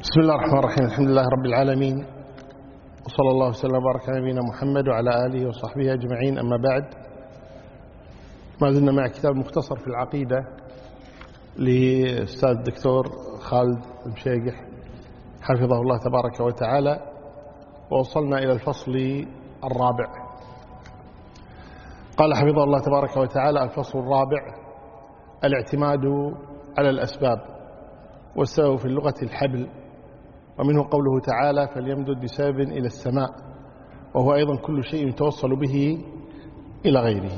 بسم الله الرحمن الرحيم. الحمد لله رب العالمين. وصلى الله وسلم وبارك على نبينا محمد وعلى آله وصحبه أجمعين. أما بعد ما زلنا مع كتاب مختصر في العقيدة لأستاذ الدكتور خالد المشيقح حفظه الله تبارك وتعالى. ووصلنا إلى الفصل الرابع. قال حفظه الله تبارك وتعالى الفصل الرابع الاعتماد على الأسباب والسبب في اللغة الحبل. ومنه قوله تعالى فليمدد بسبب إلى السماء وهو أيضا كل شيء يتوصل به إلى غيره.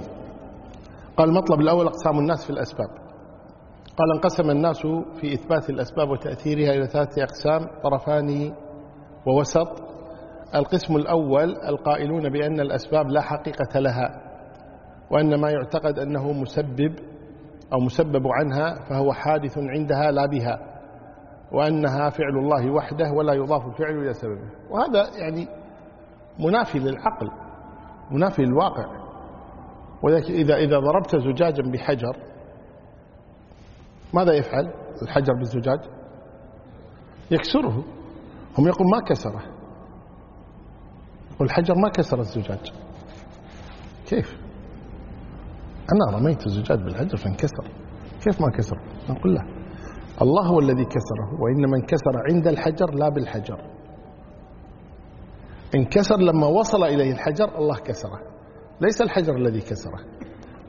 قال المطلب الأول أقسام الناس في الأسباب. قال انقسم الناس في إثبات الأسباب وتأثيرها إلى ثلاثة أقسام طرفان ووسط. القسم الأول القائلون بأن الأسباب لا حقيقة لها وأن ما يعتقد أنه مسبب أو مسبب عنها فهو حادث عندها لا بها. وأنها فعل الله وحده ولا يضاف الفعل إلى سببه. وهذا يعني منافي للعقل منافي للواقع. ولكن إذا إذا ضربت زجاجا بحجر ماذا يفعل؟ الحجر بالزجاج؟ يكسره. هم يقول ما كسره. والحجر ما كسر الزجاج. كيف؟ أنا رميت الزجاج بالحجر فانكسر. كيف ما كسر؟ نقول له الله هو الذي كسره وإنما انكسر عند الحجر لا بالحجر. انكسر لما وصل إليه الحجر الله كسره ليس الحجر الذي كسره.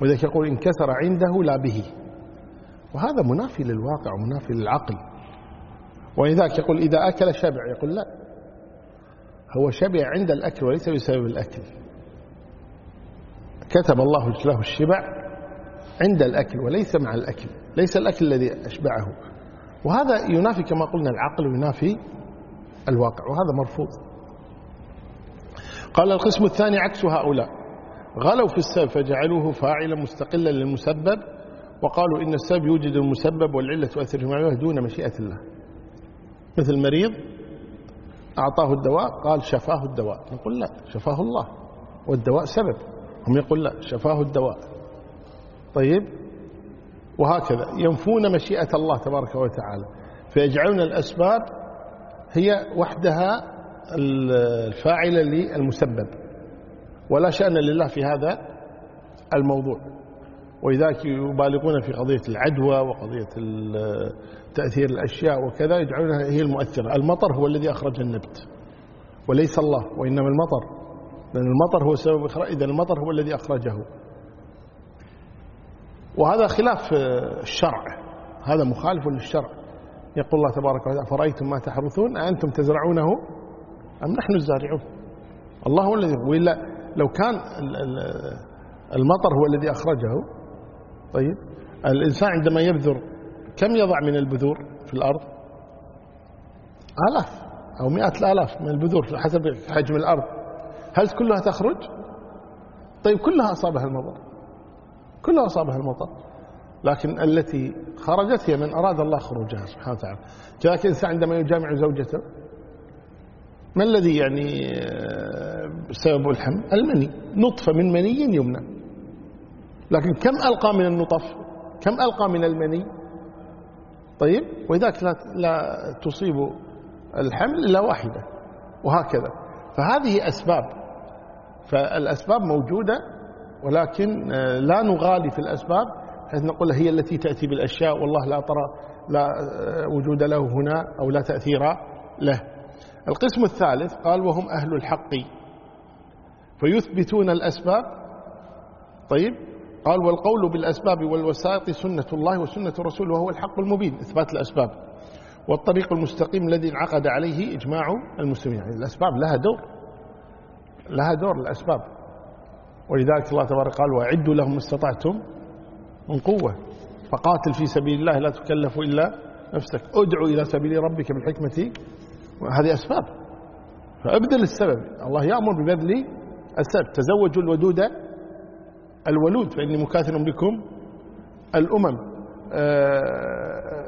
ولذلك يقول انكسر عنده لا به. وهذا منافي للواقع ومنافي للعقل. ولذلك يقول إذا أكل شبع يقول لا. هو شبع عند الأكل وليس بسبب الأكل. كتب الله له الشبع عند الأكل وليس مع الأكل ليس الأكل الذي أشبعه. وهذا ينافي كما قلنا العقل وينافي الواقع وهذا مرفوض. قال القسم الثاني عكس هؤلاء. غلوا في السبب فجعلوه فاعلا مستقلا للمسبب وقالوا إن السبب يوجد المسبب والعلة تؤثر في دون مشيئة الله. مثل مريض أعطاه الدواء قال شفاه الدواء. نقول لا شفاه الله. والدواء سبب. هم يقول لا شفاه الدواء. طيب؟ وهكذا. ينفون مشيئة الله تبارك وتعالى. فيجعلون الأسباب هي وحدها الفاعلة للمسبب. ولا شأن لله في هذا الموضوع. ولذلك يبالغون في قضية العدوى وقضية تأثير الأشياء وكذا يجعلونها هي المؤثرة. المطر هو الذي أخرج النبت. وليس الله وإنما المطر. لأن المطر هو سبب إذا المطر هو الذي أخرجه. وهذا خلاف الشرع. هذا مخالف للشرع. يقول الله تبارك وتعالى فرأيتم ما تحرثون؟ أنتم تزرعونه أم نحن الزارعون؟ الله هو الذي وإلا لو كان المطر هو الذي أخرجه طيب الإنسان عندما يبذر كم يضع من البذور في الأرض؟ آلاف أو مئات الآلاف من البذور حسب حجم الأرض. هل كلها تخرج؟ طيب كلها أصابها المطر. كلها أصابها المطر. لكن التي خرجت هي من أراد الله خروجها سبحانه وتعالى. كذلك الإنسان عندما يجامع زوجته ما الذي يعني سبب الحمل؟ المني. نطفة من مني يمنى لكن كم ألقى من النطف؟ كم ألقى من المني؟ طيب ولذلك لا, لا تصيب الحمل إلا واحدة وهكذا. فهذه أسباب. فالأسباب موجودة ولكن لا نغالي في الأسباب حيث نقول هي التي تأتي بالأشياء والله لا ترى لا وجود له هنا أو لا تأثير له. القسم الثالث قال وهم أهل الحق. فيثبتون الأسباب. طيب قال والقول بالأسباب والوسائط سنة الله وسنة الرسول وهو الحق المبين إثبات الأسباب. والطريق المستقيم الذي انعقد عليه إجماع المسلمين. يعني الأسباب لها دور. لها دور الأسباب. ولذلك الله تبارك قال وأعدوا لهم استطعتم من قوة. فقاتل في سبيل الله لا تكلف إلا نفسك. ادعو إلى سبيل ربك بالحكمة. هذه أسباب. فأبذل السبب. الله يأمر ببذل السبب. تزوجوا الودود الولود فإني مكاثر بكم الأمم.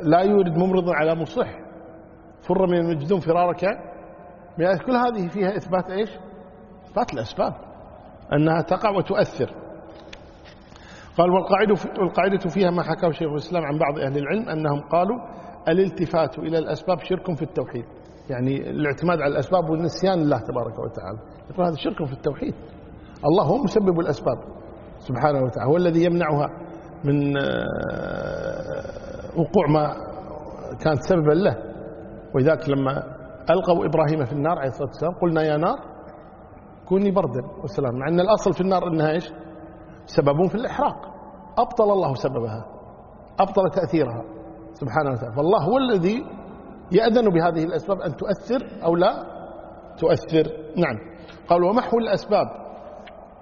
لا يورد ممرض على مصح. فر من المجدون فرارك كل هذه فيها إثبات إيش؟ إثبات الأسباب. أنها تقع وتؤثر. قال والقاعدة, فيها ما حكاه شيخ الإسلام عن بعض أهل العلم أنهم قالوا الالتفات إلى الأسباب شرك في التوحيد. يعني الاعتماد على الأسباب والنسيان الله تبارك وتعالى. يقول هذا شرك في التوحيد. الله هو مسبب الأسباب سبحانه وتعالى. هو الذي يمنعها من آه، وقوع ما كانت سببا له. ولذلك لما ألقوا إبراهيم في النار عليه الصلاة والسلام قلنا يا نار كوني بردا وسلام مع أن الأصل في النار أنها إيش؟ سبب في الإحراق. أبطل الله سببها. أبطل تأثيرها. سبحانه وتعالى. فالله هو الذي يأذن بهذه الأسباب أن تؤثر أو لا تؤثر. نعم. قال ومحو الأسباب؟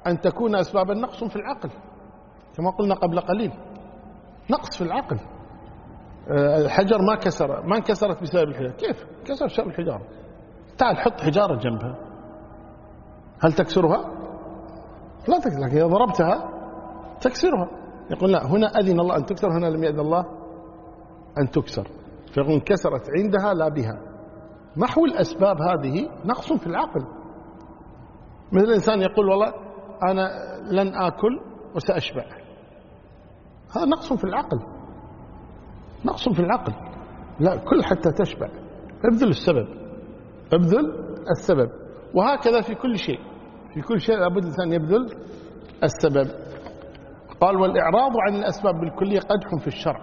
أن تكون أسبابا نقص في العقل. كما قلنا قبل قليل. نقص في العقل. آه، الحجر ما كسر. ما انكسرت بسبب الحجارة. كيف؟ كسر بسبب الحجارة. تعال حط حجارة جنبها. هل تكسرها؟ لا تكسر لكن إذا ضربتها تكسرها. يقول لا هنا أذن الله أن تكسر هنا لم يأذن الله أن تكسر. فيقول انكسرت عندها لا بها. محو الأسباب هذه؟ نقص في العقل. مثل الإنسان يقول والله أنا لن آكل وسأشبع. هذا نقص في العقل. نقص في العقل. لا كل حتى تشبع. ابذل السبب. ابذل السبب. وهكذا في كل شيء. في كل شيء لابد الإنسان يبذل السبب. قال والإعراض عن الأسباب بالكلية قدح في الشرع.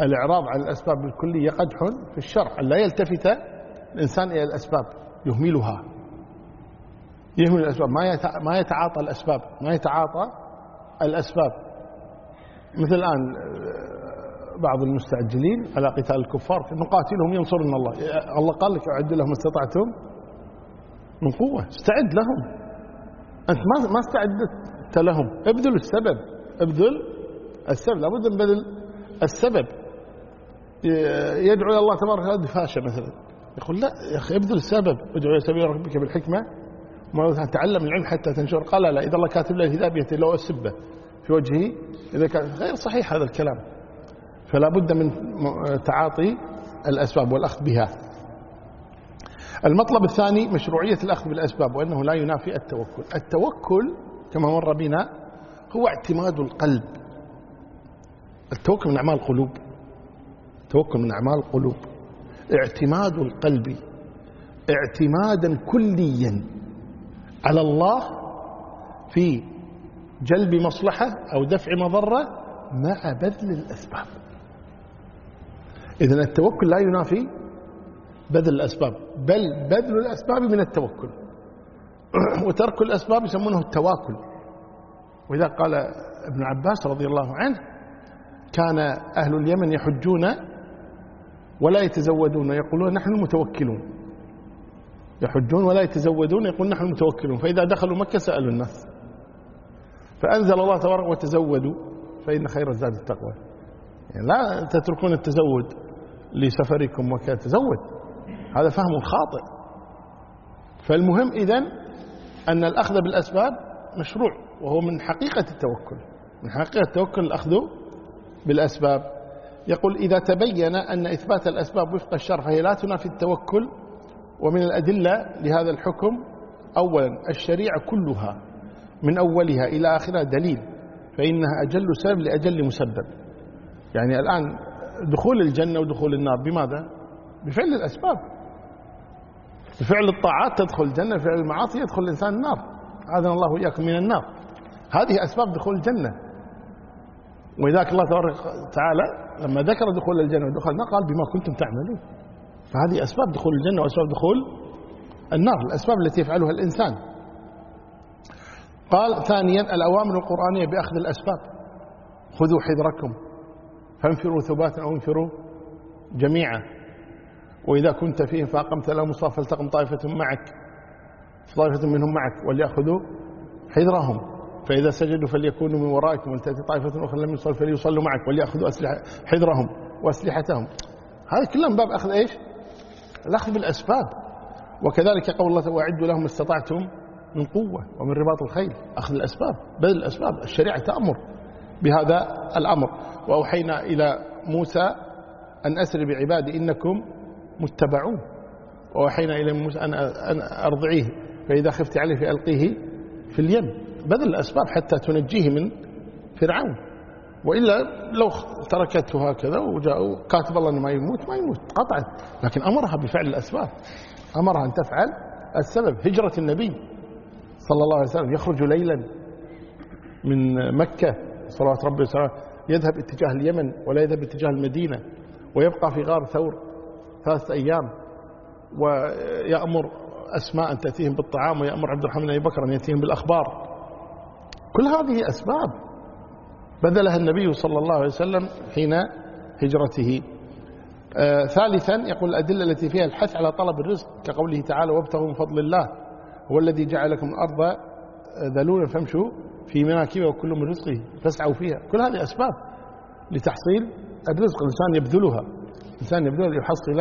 الإعراض عن الأسباب بالكلية قدح في الشرع. لا يلتفت الإنسان إلى الأسباب يهملها. يهمل الأسباب. ما يتعاطى الأسباب ما يتعاطى الأسباب. مثل الآن بعض المستعجلين على قتال الكفار نقاتلهم ينصرنا الله. الله قال لك أعد لهم استطعتم من قوة. استعد لهم. أنت ما ما استعدت لهم. ابذل السبب. ابذل السبب. لابد من بذل السبب. يدعو إلى الله تبارك وتعالى بفاشة مثلا. يقول لا يا أخي ابذل السبب. ادعو إلى سبيل ربك بالحكمة. تعلم العلم حتى تنشر. قال لا إذا الله كاتب له الهداية لو السبة في وجهه. إذا كان غير صحيح هذا الكلام. فلا بد من تعاطي الأسباب والأخذ بها. المطلب الثاني مشروعية الأخذ بالأسباب وأنه لا ينافي التوكل. التوكل كما مر بنا هو اعتماد القلب. التوكل من أعمال القلوب. التوكل من أعمال القلوب. اعتماد القلب. اعتمادا كليا على الله في جلب مصلحة أو دفع مضرة مع بذل الأسباب. إذن التوكل لا ينافي بذل الأسباب بل بذل الأسباب من التوكل. وترك الأسباب يسمونه التواكل. وإذا قال ابن عباس رضي الله عنه كان أهل اليمن يحجون ولا يتزودون. يقولون نحن المتوكلون. يحجون ولا يتزودون يقول نحن المتوكلون. فإذا دخلوا مكة سألوا الناس. فأنزل الله تبارك وتزودوا فإن خير الزاد التقوى. يعني لا تتركون التزود. لسفركم وكذا تزود هذا فهم خاطئ. فالمهم إذن أن الأخذ بالأسباب مشروع وهو من حقيقة التوكل. من حقيقة التوكل الأخذ بالأسباب. يقول إذا تبين أن إثبات الأسباب وفق الشرع فهي لا تنافي التوكل ومن الأدلة لهذا الحكم أولا الشريعة كلها من أولها إلى آخرها دليل فإنها أجل سبب لأجل مسبب. يعني الآن دخول الجنة ودخول النار بماذا؟ بفعل الأسباب. بفعل الطاعات تدخل الجنة بفعل المعاصي يدخل الإنسان النار. أعاذنا الله وإياكم من النار. هذه أسباب دخول الجنة. ولذلك الله تبارك وتعالى لما ذكر دخول الجنة ودخول النار قال بما كنتم تعملون. فهذه أسباب دخول الجنة وأسباب دخول النار الأسباب التي يفعلها الإنسان. قال ثانيا الأوامر القرآنية بأخذ الأسباب. خذوا حذركم. فانفروا ثباتا أو انفروا جميعا. وإذا كنت فيهم فأقمت لهم الصف فلتقم طائفة معك طائفة منهم معك وليأخذوا حذرهم. فإذا سجدوا فليكونوا من ورائكم ولتأتي طائفة أخرى لم يصلوا فليصلوا معك وليأخذوا أسلحة حذرهم وأسلحتهم. هذا كله من باب أخذ إيش؟ الأخذ بالأسباب. وكذلك قول الله وأعدوا لهم استطعتم من قوة ومن رباط الخيل. أخذ الأسباب بذل الأسباب. الشريعة تأمر. بهذا الأمر. وأوحينا إلى موسى أن أسر بعبادي إنكم متبعون. وأوحينا إلى موسى أن أرضعيه فإذا خفت عليه فألقيه في اليم. بذل الأسباب حتى تنجيه من فرعون. وإلا لو تركته هكذا وجاءوا كاتب الله أنه ما يموت ما يموت قطعا لكن أمرها بفعل الأسباب. أمرها أن تفعل السبب. هجرة النبي صلى الله عليه وسلم يخرج ليلا من مكة. صلوات ربي وسلامه يذهب اتجاه اليمن ولا يذهب اتجاه المدينة ويبقى في غار ثور ثلاثة أيام ويأمر أسماء أن تأتيهم بالطعام ويأمر عبد الرحمن أبي بكر أن يأتيهم بالأخبار. كل هذه أسباب بذلها النبي صلى الله عليه وسلم حين هجرته. آه ثالثا يقول الأدلة التي فيها الحث على طلب الرزق كقوله تعالى وابتغوا من فضل الله هو الذي جعل لكم الأرض ذلولا فامشوا في مناكبها وكل من رزقه فاسعوا فيها. كل هذه أسباب لتحصيل الرزق. الإنسان يبذلها. الإنسان يبذلها ليحصل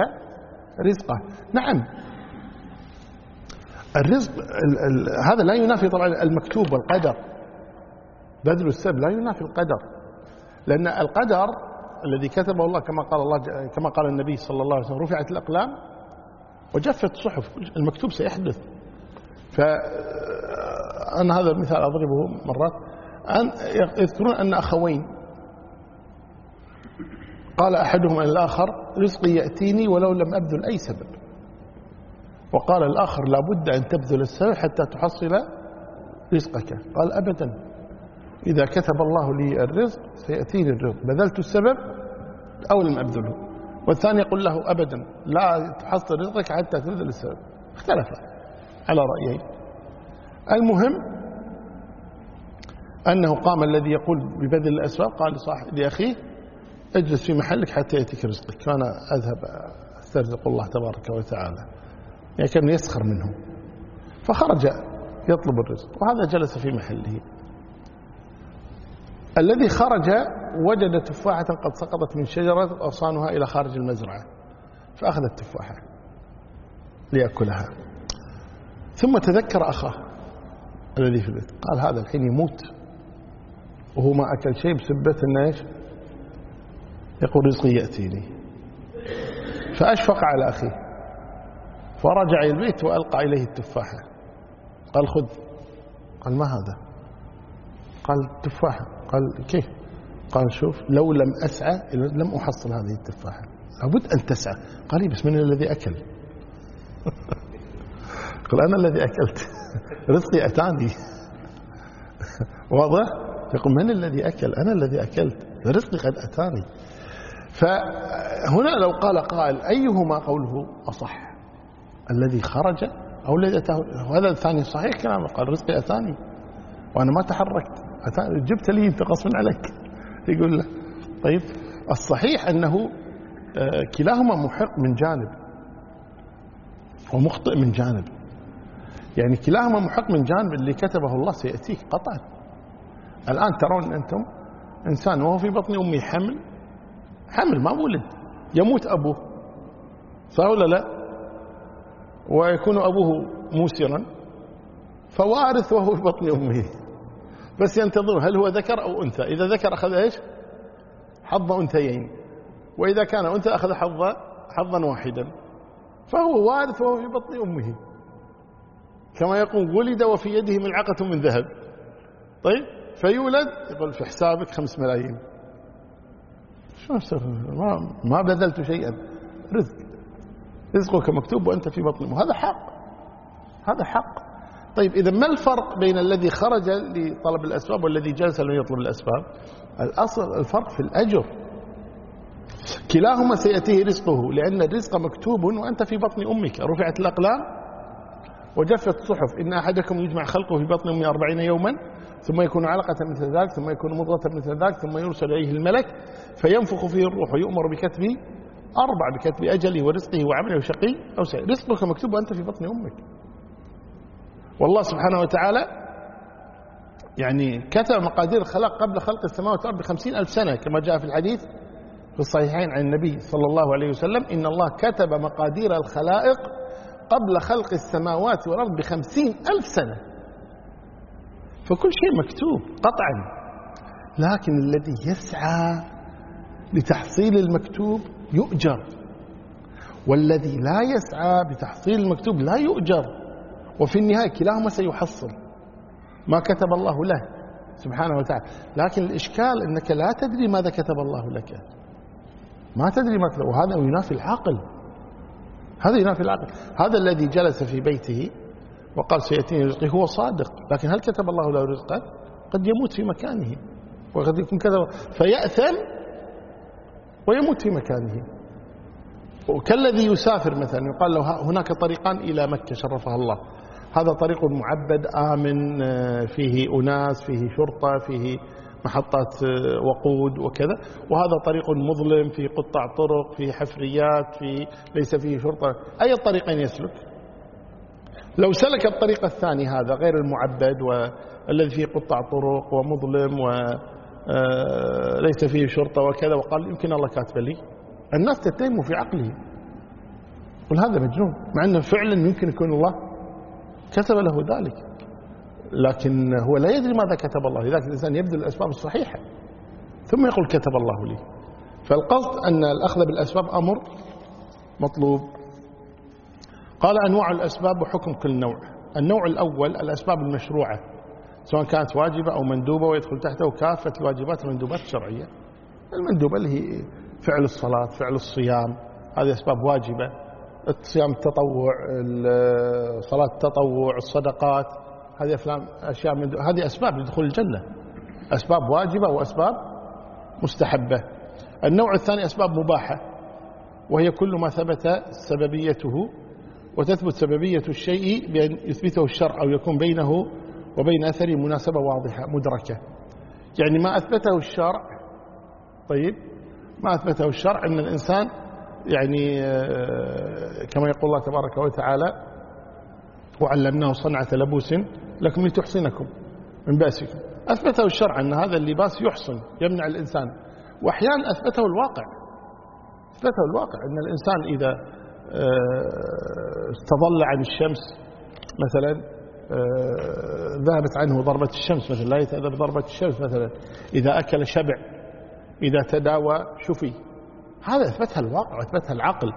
رزقه. نعم. الرزق ال ال هذا لا ينافي طبعا المكتوب والقدر. بذل السبب لا ينافي القدر. لأن القدر الذي كتبه الله كما قال الله كما قال النبي صلى الله عليه وسلم رفعت الأقلام وجفت الصحف. المكتوب سيحدث. فأنا هذا المثال أضربه مرات. أن يذكرون أن أخوين. قال أحدهما الآخر رزقي يأتيني ولو لم أبذل أي سبب. وقال الآخر لابد أن تبذل السبب حتى تحصل رزقك. قال أبدا. إذا كتب الله لي الرزق سيأتيني الرزق. بذلت السبب أو لم أبذله. والثاني يقول له أبدا. لا تحصل رزقك حتى تبذل السبب. اختلف على رأيين. المهم أنه قام الذي يقول ببذل الأسباب قال لصاحب لأخيه اجلس في محلك حتى يأتيك رزقك. فأنا أذهب أسترزق الله تبارك وتعالى. يعني كان يسخر منه. فخرج يطلب الرزق وهذا جلس في محله. الذي خرج وجد تفاحة قد سقطت من شجرة أغصانها إلى خارج المزرعة فأخذ التفاحة ليأكلها. ثم تذكر أخاه. الذي في البيت. قال هذا الحين يموت. وهو ما أكل شيء بسبة أنه إيش؟ يقول رزقي يأتيني. فأشفق على أخيه. فرجع إلى البيت وألقى إليه التفاحة. قال خذ. قال ما هذا؟ قال تفاحة قال كيف؟ قال شوف لو لم أسعى لم أحصل هذه التفاحة. لابد أن تسعى. قال بس من الذي أكل؟ قال أنا الذي أكلت. رزقي أتاني. واضح؟ يقول من الذي أكل؟ أنا الذي أكلت. رزقي قد أتاني. فهنا لو قال قائل أيهما قوله أصح؟ الذي خرج أو الذي أتاه؟ وهذا الثاني صحيح كلامه. قال رزقي أتاني. وأنا ما تحركت. أتاني. جبت لي أنت غصبا عليك. يقول له طيب. الصحيح أنه كلاهما محق من جانب. ومخطئ من جانب. يعني كلاهما محق من جانب اللي كتبه الله سيأتيك قطعا. الآن ترون أنتم إنسان وهو في بطن أمه حمل حمل ما ولد يموت أبوه. صح ولا لا؟ ويكون أبوه موسرا فوارث وهو في بطن أمه بس ينتظر هل هو ذكر أو أنثى. إذا ذكر أخذ إيش؟ حظ أنثيين. وإذا كان أنثى أخذ حظ حظا واحدا. فهو وارث وهو في بطن أمه. كما يقول ولد وفي يده ملعقة من ذهب. طيب فيولد يقول في حسابك خمس ملايين. شو ما, ما بذلت شيئا. رزق. رزقك مكتوب وأنت في بطن أمه هذا حق. هذا حق. طيب إذا ما الفرق بين الذي خرج لطلب الأسباب والذي جلس ليطلب الأسباب؟ الأصل الفرق في الأجر. كلاهما سيأتيه رزقه لأن الرزق مكتوب وأنت في بطن أمك. رفعت الأقلام وجفت الصحف إن أحدكم يجمع خلقه في بطن أمه أربعين يوما ثم يكون علقة مثل ذلك ثم يكون مضغة مثل ذلك ثم يرسل إليه الملك فينفخ فيه الروح ويؤمر بكتب أربع بكتب أجله ورزقه وعمله شقي أو سعيد. رزقك مكتوب وأنت في بطن أمك. والله سبحانه وتعالى يعني كتب مقادير الخلق قبل خلق السماوات والأرض بخمسين ألف سنة كما جاء في الحديث في الصحيحين عن النبي صلى الله عليه وسلم إن الله كتب مقادير الخلائق قبل خلق السماوات والأرض بخمسين ألف سنة. فكل شيء مكتوب قطعا. لكن الذي يسعى لتحصيل المكتوب يؤجر. والذي لا يسعى بتحصيل المكتوب لا يؤجر. وفي النهاية كلاهما سيحصل. ما كتب الله له سبحانه وتعالى. لكن الإشكال أنك لا تدري ماذا كتب الله لك. ما تدري ما وهذا ينافي العقل. هذا ينافي العقل هذا الذي جلس في بيته وقال سيأتيني رزقي هو صادق. لكن هل كتب الله له رزقا؟ قد يموت في مكانه. وقد يكون كذا. فيأثم ويموت في مكانه. وكالذي يسافر مثلا يقال له هناك طريقان إلى مكة شرفها الله. هذا طريق معبد آمن آه، فيه أناس فيه شرطة فيه محطات آه، وقود وكذا. وهذا طريق مظلم في قطع طرق في حفريات في ليس فيه شرطة. أي الطريقين يسلك؟ لو سلك الطريق الثاني هذا غير المعبد والذي فيه قطع طرق ومظلم وليس آه، فيه شرطة وكذا وقال يمكن الله كاتب لي. الناس تتهم في عقله. قل هذا مجنون مع أنه فعلا يمكن يكون الله كتب له ذلك. لكن هو لا يدري ماذا كتب الله لذلك الإنسان يبذل الأسباب الصحيحة. ثم يقول كتب الله لي. فالقصد أن الأخذ بالأسباب أمر مطلوب. قال أنواع الأسباب وحكم كل نوع. النوع الأول الأسباب المشروعة سواء كانت واجبة أو مندوبة ويدخل تحته كافة الواجبات والمندوبات الشرعية. المندوبة اللي هي فعل الصلاة فعل الصيام هذه أسباب واجبة. الصيام التطوع صلاة التطوع الصدقات. هذه أفلام أشياء من هذه أسباب لدخول الجنة. أسباب واجبة وأسباب مستحبة. النوع الثاني أسباب مباحة وهي كل ما ثبت سببيته وتثبت سببية الشيء بأن يثبته الشرع أو يكون بينه وبين أثره مناسبة واضحة مدركة. يعني ما أثبته الشرع طيب ما أثبته الشرع أن الإنسان يعني آه، كما يقول الله تبارك وتعالى وعلمناه صنعة لبوس لكم لتحصنكم من بأسكم. أثبته الشرع أن هذا اللباس يحصن يمنع الإنسان. وأحيانا أثبته الواقع. أثبته الواقع أن الإنسان إذا آه، استظل عن الشمس مثلا آه، ذهبت عنه ضربة الشمس مثلا لا يتأذى بضربة الشمس مثلا إذا أكل شبع إذا تداوى شفي. هذا أثبتها الواقع وأثبتها العقل.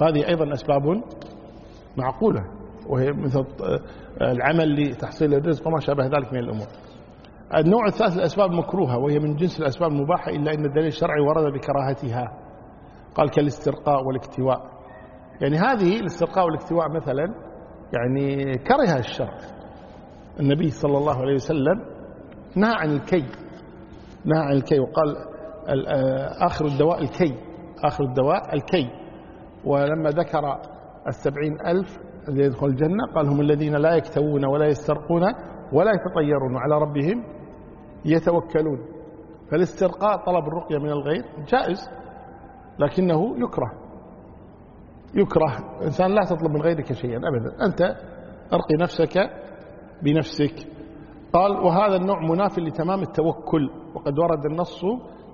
فهذه أيضا أسباب معقولة. وهي مثل العمل لتحصيل الرزق وما شابه ذلك من الأمور. النوع الثالث الأسباب مكروهة وهي من جنس الأسباب المباحة إلا أن الدليل الشرعي ورد بكراهتها. قال كالاسترقاء والاكتواء. يعني هذه الاسترقاء والاكتواء مثلا يعني كرهها الشرع. النبي صلى الله عليه وسلم نهى عن الكي. نهى عن الكي وقال آخر الدواء الكي. آخر الدواء الكي. ولما ذكر السبعين ألف يدخل الجنة قال هم الذين لا يكتوون ولا يسترقون ولا يتطيرون على ربهم يتوكلون. فالاسترقاء طلب الرقية من الغير جائز لكنه يكره. يكره. إنسان لا تطلب من غيرك شيئا أبدا. أنت أرقي نفسك بنفسك. قال وهذا النوع مناف لتمام التوكل وقد ورد النص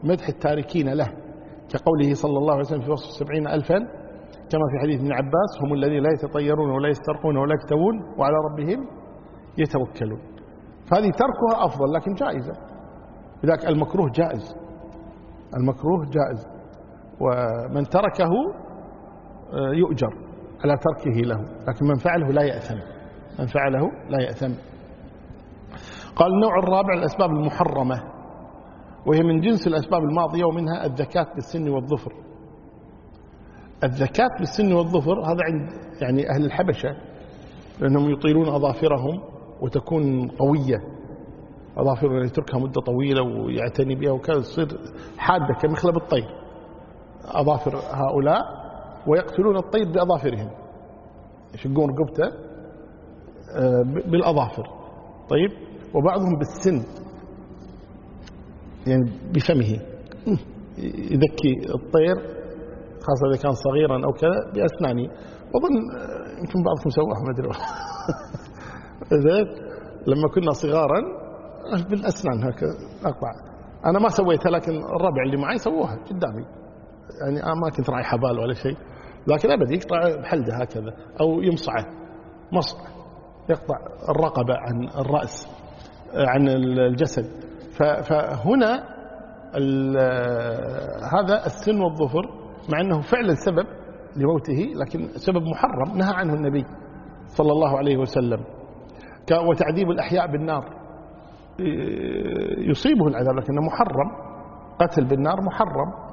مدح التاركين له كقوله صلى الله عليه وسلم في وصف السبعين ألفا كما في حديث ابن عباس هم الذين لا يتطيرون ولا يسترقون ولا يكتوون وعلى ربهم يتوكلون. فهذه تركها أفضل لكن جائزة. لذلك المكروه جائز. المكروه جائز. ومن تركه آه، يؤجر على تركه له. لكن من فعله لا يأثم. من فعله لا يأثم. قال النوع الرابع الأسباب المحرمة وهي من جنس الأسباب الماضية ومنها الذكاة بالسن والظفر. الذكاة بالسن والظفر هذا عند يعني أهل الحبشة لأنهم يطيلون أظافرهم وتكون قوية. أظافر يتركها مدة طويلة ويعتني بها وكذا تصير حادة كمخلب الطير. أظافر هؤلاء ويقتلون الطير بأظافرهم. يشقون رقبته آه، بالأظافر. طيب؟ وبعضهم بالسن. يعني بفمه. يذكي الطير خاصة إذا كان صغيرا أو كذا بأسنانه وأظن آه، يمكن بعضكم سواها ما أدري. زين لما كنا صغارا بالأسنان هكذا أقطع. أنا ما سويتها لكن الربع اللي معي سووها قدامي. يعني أنا ما كنت رايح بال ولا شيء. لكن أبد يقطع بحلده هكذا أو يمصعه. مصع يقطع الرقبة عن الرأس آه، عن الجسد. فهنا هذا السن والظفر مع أنه فعلا سبب لموته لكن سبب محرم نهى عنه النبي صلى الله عليه وسلم. وتعذيب الأحياء بالنار. يصيبه العذاب لكنه محرم. قتل بالنار محرم.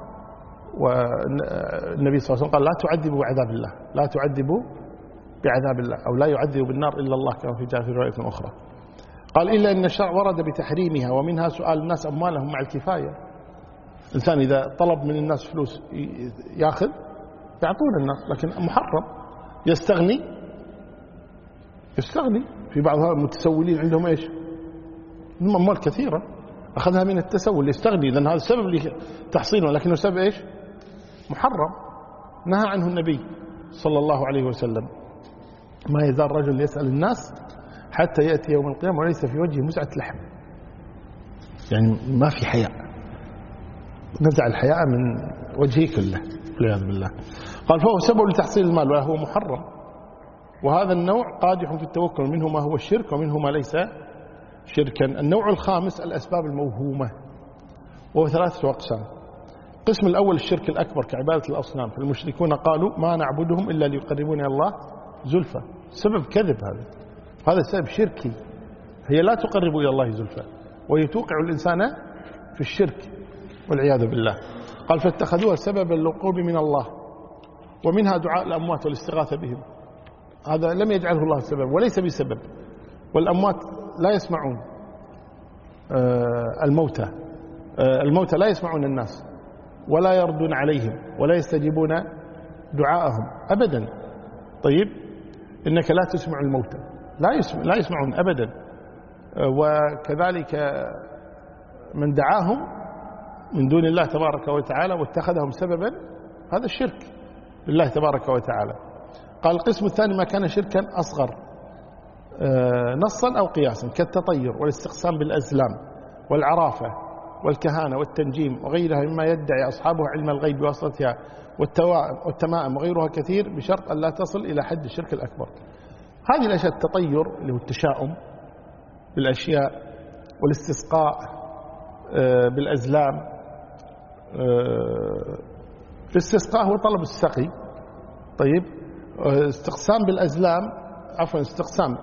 والنبي صلى الله عليه وسلم قال لا تعذبوا بعذاب الله لا تعذبوا بعذاب الله أو لا يعذب بالنار إلا الله كما في في رواية أخرى. قال إلا أن الشرع ورد بتحريمها ومنها سؤال الناس أموالهم مع الكفاية. إنسان إذا طلب من الناس فلوس يأخذ يعطون الناس لكن محرم يستغني يستغني. في بعض المتسولين عندهم إيش؟ أموال كثيرة أخذها من التسول يستغني. إذن هذا السبب لتحصينه لكنه سبب إيش؟ محرم. نهى عنه النبي صلى الله عليه وسلم. ما يزال رجل يسأل الناس حتى يأتي يوم القيامة وليس في وجهه مسعة لحم. يعني ما في حياء. نزع الحياء من وجهه كله. والعياذ بالله. قال فهو سبب لتحصيل المال وهو محرم. وهذا النوع قادح في التوكل منه ما هو الشرك ومنه ما ليس شركا. النوع الخامس الأسباب الموهومة. وهو ثلاثة أقسام. القسم الأول الشرك الأكبر كعبادة الأصنام. فالمشركون قالوا ما نعبدهم إلا ليقربون إلى الله زلفى. سبب كذب هذا. هذا سبب شركي. هي لا تقرب إلى الله زلفى وهي توقع الإنسان في الشرك. والعياذ بالله. قال فاتخذوها سببا للقرب من الله ومنها دعاء الأموات والاستغاثة بهم. هذا لم يجعله الله سبب وليس بسبب. والأموات لا يسمعون آه، الموتى آه، الموتى لا يسمعون الناس ولا يردون عليهم ولا يستجيبون دعاءهم أبدا. طيب إنك لا تسمع الموتى لا, يسمع لا يسمعون أبدا. آه، وكذلك من دعاهم من دون الله تبارك وتعالى واتخذهم سببا. هذا الشرك لله تبارك وتعالى. قال القسم الثاني ما كان شركا أصغر آه، نصا أو قياسا كالتطير والاستقسام بالأزلام والعرافة والكهانة والتنجيم وغيرها مما يدعي أصحابه علم الغيب بواسطتها والتمائم وغيرها كثير بشرط أن لا تصل إلى حد الشرك الأكبر. هذه الأشياء التطير اللي هو التشاؤم بالأشياء والاستسقاء آه، بالأزلام الاستسقاء هو طلب السقي. طيب استقسام بالأزلام عفوا استقسام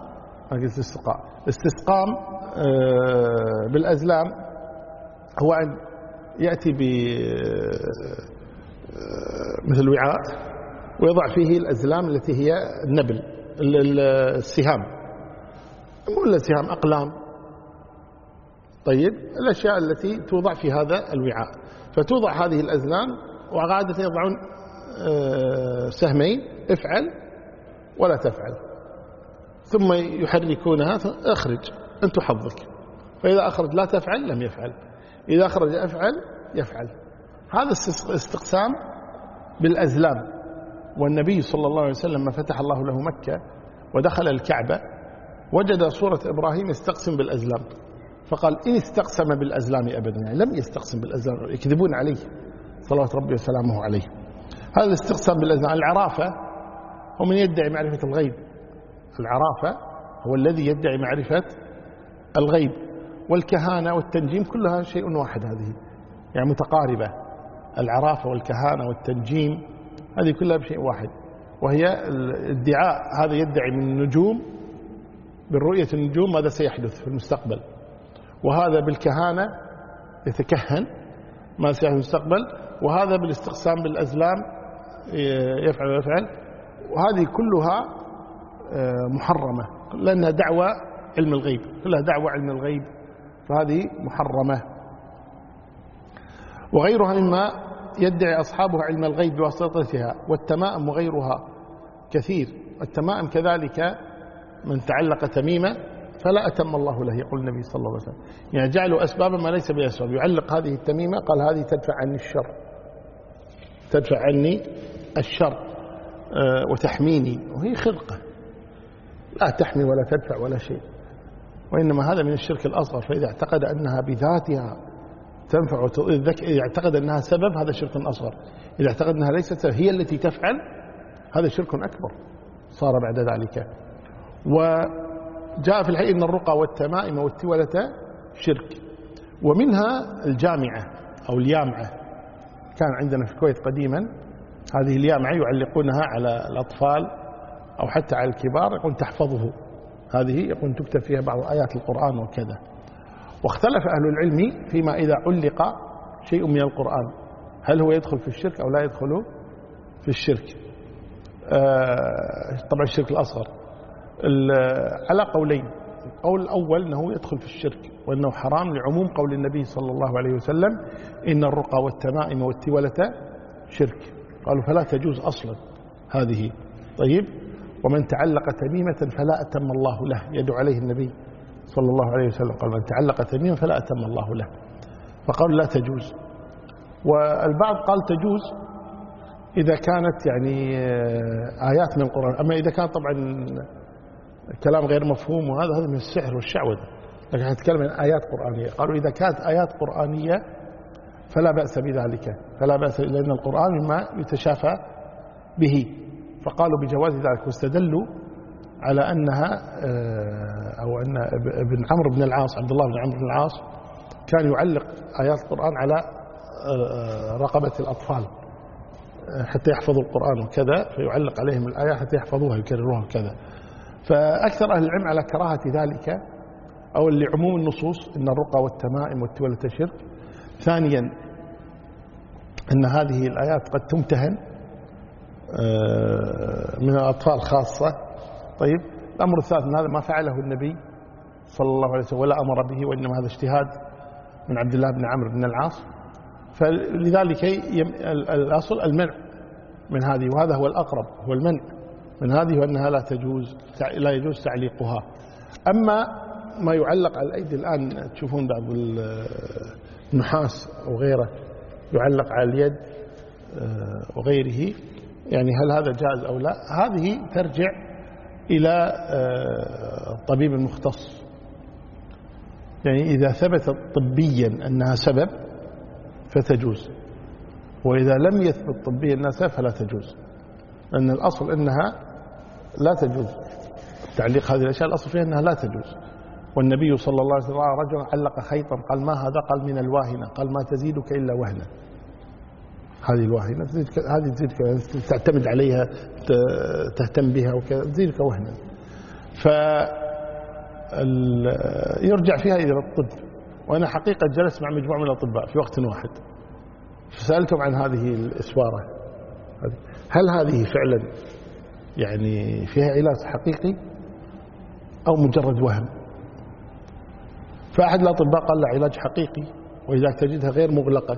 قلت استسقاء. استسقام آه، بالأزلام هو أن يأتي ب آه، مثل وعاء ويضع فيه الأزلام التي هي النبل السهام. مو السهام أقلام. طيب الأشياء التي توضع في هذا الوعاء. فتوضع هذه الأزلام وعادة يضعون آه، سهمين افعل ولا تفعل. ثم يحركونها اخرج أنت حظك. فإذا أخرج لا تفعل لم يفعل. إذا أخرج أفعل يفعل. هذا استقسام بالأزلام. والنبي صلى الله عليه وسلم ما فتح الله له مكة ودخل الكعبة وجد صورة إبراهيم يستقسم بالأزلام. فقال إن استقسم بالأزلام أبدا يعني لم يستقسم بالأزلام يكذبون عليه صلوات ربي وسلامه عليه. هذا الاستقسام بالأزلام العرافة هو من يدعي معرفة الغيب. العرافة هو الذي يدعي معرفة الغيب. والكهانة والتنجيم كلها شيء واحد هذه يعني متقاربة. العرافة والكهانة والتنجيم هذه كلها بشيء واحد. وهي الادعاء هذا يدعي من النجوم بالرؤية النجوم ماذا سيحدث في المستقبل. وهذا بالكهانة يتكهن ما سيحدث المستقبل وهذا بالاستقسام بالأزلام يفعل ويفعل. وهذه كلها محرمة لأنها دعوة علم الغيب كلها دعوة علم الغيب فهذه محرمة. وغيرها مما يدعي أصحابها علم الغيب بواسطتها والتمائم وغيرها كثير. التمائم كذلك من تعلق تميمة فلا أتم الله له. يقول النبي صلى الله عليه وسلم يعني جعلوا أسبابا ما ليس بأسباب يعلق هذه التميمة قال هذه تدفع عني الشر. تدفع عني الشر آه، وتحميني. وهي خلقة. لا تحمي ولا تدفع ولا شيء. وإنما هذا من الشرك الأصغر. فإذا اعتقد أنها بذاتها تنفع إذا اعتقد أنها سبب هذا شرك أصغر. إذا اعتقد أنها ليست هي التي تفعل هذا شرك أكبر. صار بعد ذلك. وجاء في الحقيقة أن الرقى والتمائم والتولة شرك. ومنها الجامعة أو اليامعة. كان عندنا في الكويت قديما هذه اليامعة يعلقونها على الأطفال أو حتى على الكبار يقول تحفظه. هذه يقول تكتب فيها بعض آيات القرآن وكذا. واختلف أهل العلم فيما إذا علق شيء من القرآن. هل هو يدخل في الشرك أو لا يدخل في الشرك؟ آه، طبعا الشرك الأصغر. على قولين. القول الأول أنه يدخل في الشرك وأنه حرام لعموم قول النبي صلى الله عليه وسلم إن الرقى والتمائم والتولة شرك. قالوا فلا تجوز أصلا هذه. طيب؟ ومن تعلق تميمة فلا أتم الله له. يدعو عليه النبي صلى الله عليه وسلم. قال من تعلق تميمة فلا أتم الله له. فقالوا لا تجوز. والبعض قال تجوز إذا كانت يعني آه، آيات من القرآن. أما إذا كان طبعا كلام غير مفهوم وهذا هذا من السحر والشعوذة. لكن نتكلم عن آيات قرآنية. قالوا إذا كانت آيات قرآنية فلا بأس بذلك. فلا بأس لأن القرآن مما يتشافى به. فقالوا بجواز ذلك واستدلوا على أنها آه، أو أن ابن عمرو بن العاص عبد الله بن عمرو بن العاص كان يعلق آيات القرآن على آه، رقبة الأطفال آه، حتى يحفظوا القرآن وكذا فيعلق عليهم الآيات حتى يحفظوها يكرروها وكذا. فأكثر أهل العلم على كراهة ذلك أو لعموم النصوص أن الرقى والتمائم والتولة شرك. ثانيا أن هذه الآيات قد تمتهن آه، من الأطفال خاصة. طيب الأمر الثالث أن هذا ما فعله النبي صلى الله عليه وسلم ولا أمر به وإنما هذا اجتهاد من عبد الله بن عمرو بن العاص. فلذلك الأصل المنع من هذه وهذا هو الأقرب هو المنع. من هذه وأنها لا تجوز لا يجوز تعليقها. أما ما يعلق على الأيدي الآن تشوفون بعض النحاس أو غيره يعلق على اليد آه، وغيره. يعني هل هذا جائز أو لا؟ هذه ترجع إلى آه، الطبيب المختص. يعني إذا ثبت طبيا أنها سبب فتجوز. وإذا لم يثبت طبيا أنها سبب فلا تجوز. لأن الأصل أنها لا تجوز. تعليق هذه الأشياء الأصل فيها أنها لا تجوز. والنبي صلى الله عليه وسلم رجل علق خيطا قال ما هذا؟ قال من الواهنة. قال ما تزيدك إلا وهنا. هذه الواهنة هذه تزيدك تعتمد عليها تهتم بها وكذا تزيدك وهنا ف يرجع فيها إلى الطب. وأنا حقيقة جلست مع مجموعة من الأطباء في وقت واحد. فسألتهم عن هذه الإسوارة. هل هذه فعلا يعني فيها علاج حقيقي أو مجرد وهم. فأحد الأطباء قال له علاج حقيقي وإذا تجدها غير مغلقة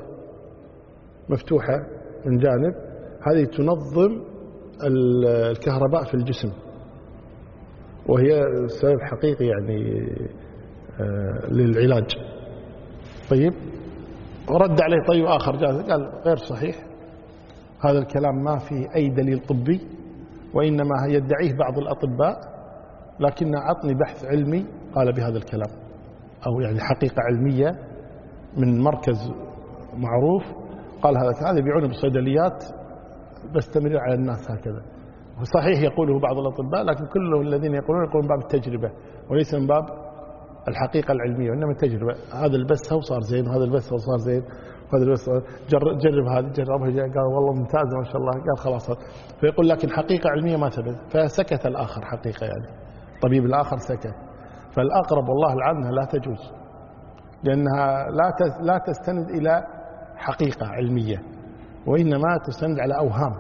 مفتوحة من جانب هذه تنظم الكهرباء في الجسم. وهي سبب حقيقي يعني آه، للعلاج. طيب؟ ورد عليه طيب آخر جاء قال غير صحيح. هذا الكلام ما فيه أي دليل طبي. وإنما يدعيه بعض الأطباء لكن عطني بحث علمي قال بهذا الكلام. أو يعني حقيقة علمية من مركز معروف قال هذا هذا يبيعونه بالصيدليات بستمر على الناس هكذا. صحيح يقوله بعض الأطباء لكن كل الذين يقولون يقولون باب التجربة وليس من باب الحقيقة العلمية وإنما التجربة هذا البث هو صار زين وهذا البث هو صار زين وهذا البث جرب, جرب. هذا جربها قال والله ممتازة ما شاء الله قال خلاص. فيقول لكن حقيقة علمية ما ثبت فسكت الآخر حقيقة يعني. الطبيب الآخر سكت. فالأقرب والله العظيم لا تجوز. لأنها لا لا تستند إلى حقيقة علمية وإنما تستند على أوهام.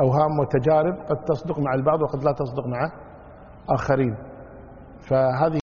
أوهام وتجارب قد تصدق مع البعض وقد لا تصدق مع آخرين. فهذه